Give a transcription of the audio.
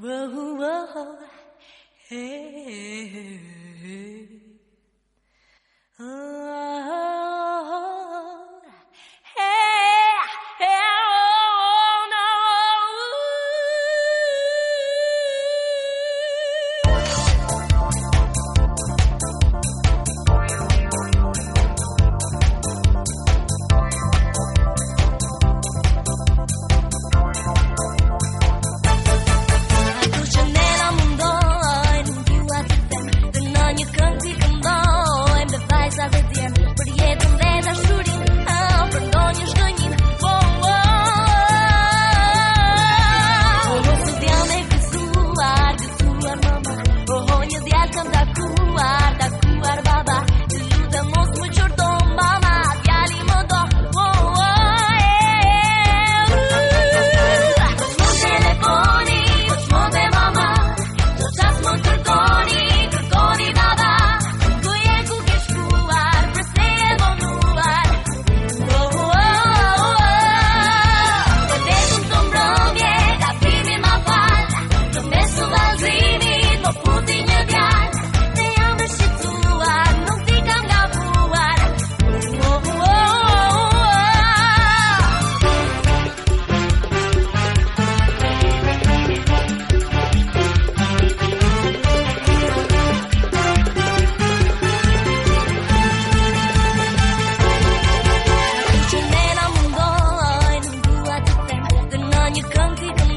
Whoa, whoa, hey. Oh. You come to